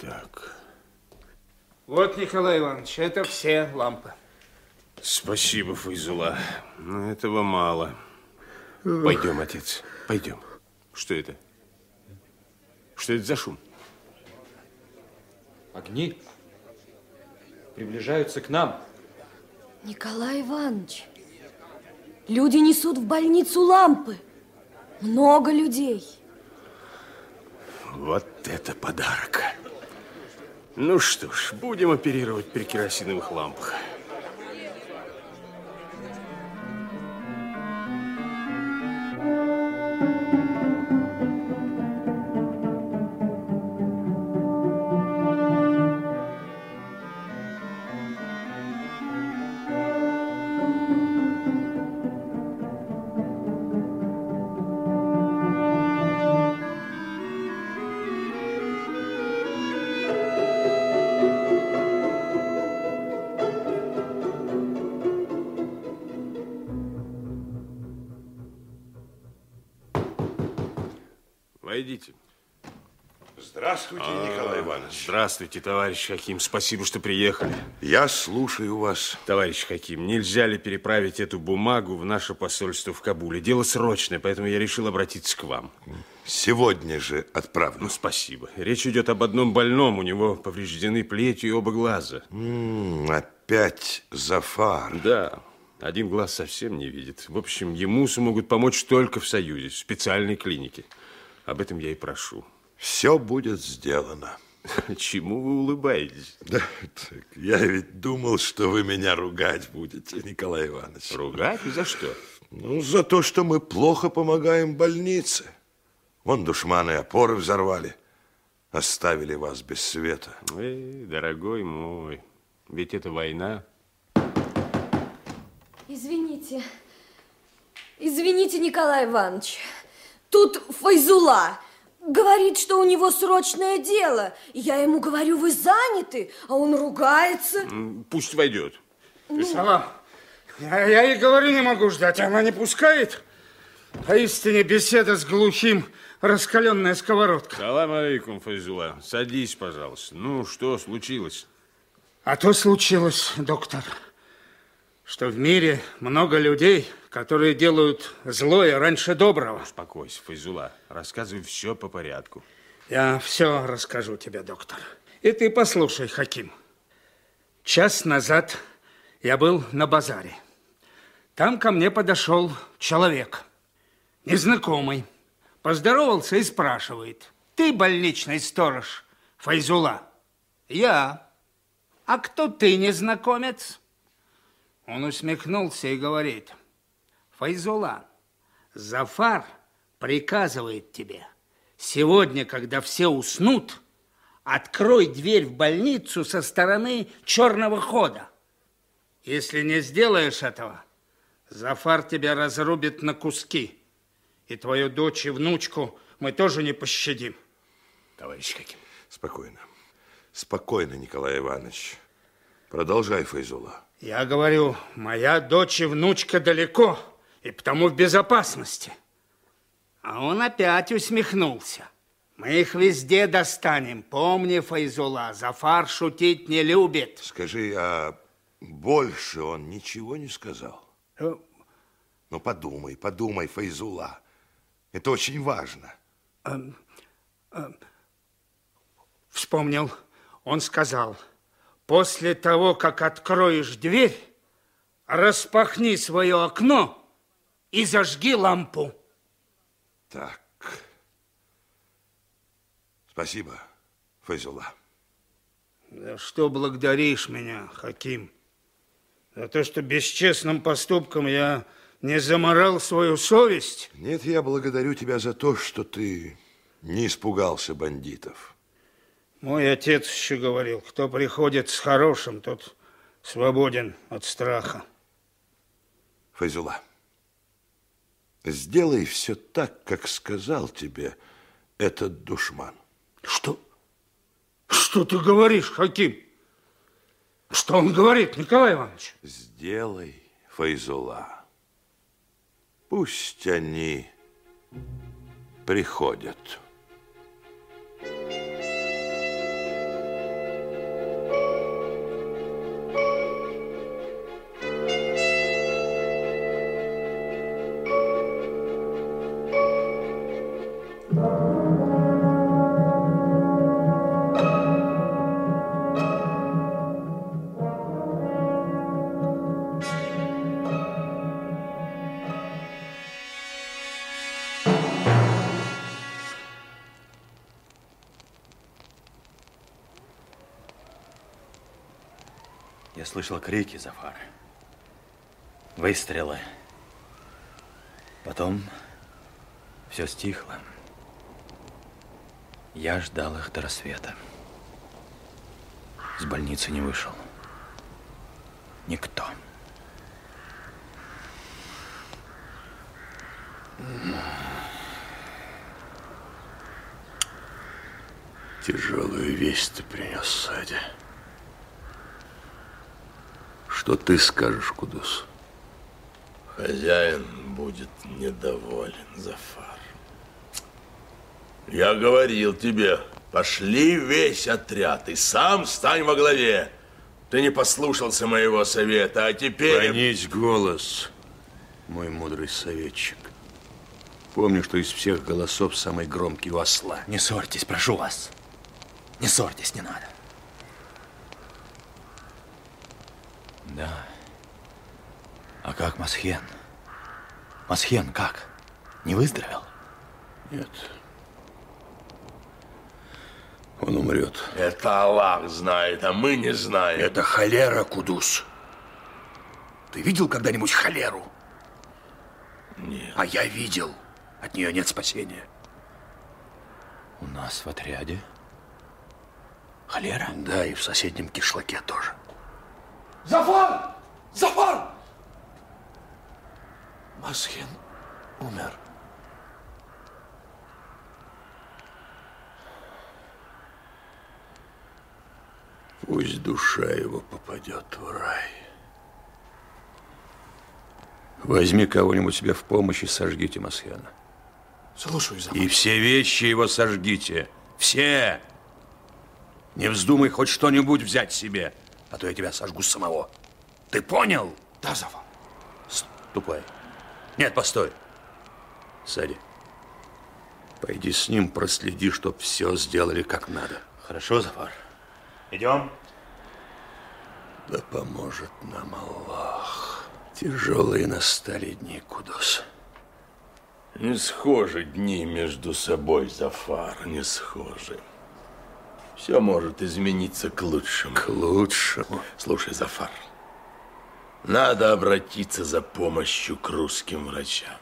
Так. Вот, Николай Иванович, это все лампы. Спасибо, Файзула. Но этого мало. Пойдем, отец, пойдем. Что это? Что это за шум? Огни приближаются к нам. Николай Иванович, люди несут в больницу лампы. Много людей. Вот это подарок. Ну что ж, будем оперировать при керосиновых лампах. Войдите. Здравствуйте, Николай Иванович. Здравствуйте, товарищ Хаким. Спасибо, что приехали. Я слушаю вас. Товарищ Хаким, нельзя ли переправить эту бумагу в наше посольство в Кабуле? Дело срочное, поэтому я решил обратиться к вам. Сегодня же отправлю. Ну, спасибо. Речь идет об одном больном. У него повреждены плетью и оба глаза. М, опять Зафар. Да, один глаз совсем не видит. В общем, ему смогут помочь только в Союзе, в специальной клинике. Об этом я и прошу. Все будет сделано. Чему вы улыбаетесь? Да, так, я ведь думал, что вы меня ругать будете, Николай Иванович. Ругать? За что? Ну, за то, что мы плохо помогаем больнице. Вон душманы опоры взорвали. Оставили вас без света. Эй, дорогой мой, ведь это война. Извините. Извините, Николай Иванович. Тут Файзула говорит, что у него срочное дело. Я ему говорю, вы заняты, а он ругается. Пусть войдет. Ты сама. Я, я и говорю, не могу ждать, она не пускает. Поистине беседа с глухим, раскаленная сковородка. Салам алейкум, Файзула. Садись, пожалуйста. Ну, что случилось? А то случилось, доктор, что в мире много людей, которые делают злое раньше доброго. Успокойся, Файзула. Рассказывай все по порядку. Я все расскажу тебе, доктор. И ты послушай, Хаким. Час назад я был на базаре. Там ко мне подошел человек, незнакомый. Поздоровался и спрашивает. Ты больничный сторож, Файзула? Я. А кто ты, незнакомец? Он усмехнулся и говорит. Файзула, Зафар приказывает тебе. Сегодня, когда все уснут, открой дверь в больницу со стороны черного хода. Если не сделаешь этого, Зафар тебя разрубит на куски. И твою дочь и внучку мы тоже не пощадим. Товарищ Хаким. Спокойно. Спокойно, Николай Иванович. Продолжай, Файзула. Я говорю, моя дочь и внучка далеко, и потому в безопасности. А он опять усмехнулся. Мы их везде достанем. Помни, Файзула, Зафар шутить не любит. Скажи, а больше он ничего не сказал? Э, Ну, подумай, подумай, Файзула. Это очень важно. Вспомнил. Он сказал, после того, как откроешь дверь, распахни свое окно и зажги лампу. Так. Спасибо, Файзула. За что благодаришь меня, Хаким? За то, что бесчестным поступком я не заморал свою совесть? Нет, я благодарю тебя за то, что ты не испугался бандитов. Мой отец еще говорил, кто приходит с хорошим, тот свободен от страха. Файзула, сделай все так, как сказал тебе этот душман. Что? Что ты говоришь, Хаким? Что он говорит, Николай Иванович? Сделай, Файзула. Пусть они приходят. Я слышал крики, Зафар. Выстрелы. Потом все стихло. Я ждал их до рассвета. С больницы не вышел. Никто. Тяжелую весть ты принес, Сади. Что ты скажешь, Кудус? Хозяин будет недоволен, Зафар. Я говорил тебе, пошли весь отряд и сам стань во главе. Ты не послушался моего совета, а теперь... Понизь голос, мой мудрый советчик. Помню, что из всех голосов самый громкий у осла. Не ссорьтесь, прошу вас. Не ссорьтесь, не надо. Да. А как Масхен? Масхен как? Не выздоровел? Нет. Он умрет. Это Аллах знает, а мы не знаем. Это холера, Кудус. Ты видел когда-нибудь холеру? Нет. А я видел. От нее нет спасения. У нас в отряде холера? Да, и в соседнем кишлаке тоже. Зафар! Зафар! Масхин умер. Пусть душа его попадет в рай. Возьми кого-нибудь себе в помощь и сожгите Масхена. Слушаю, Зафар. И все вещи его сожгите. Все. Не вздумай хоть что-нибудь взять себе, а то я тебя сожгу самого. Ты понял? Да, Зафар. Ступай. Нет, постой. Сади. Пойди с ним, проследи, чтоб все сделали как надо. Хорошо, Зафар. Идем. Да поможет нам Аллах. Тяжелые настали дни, Кудос. Не схожи дни между собой, Зафар, не схожи. Все может измениться к лучшему. К лучшему. Слушай, Зафар, надо обратиться за помощью к русским врачам.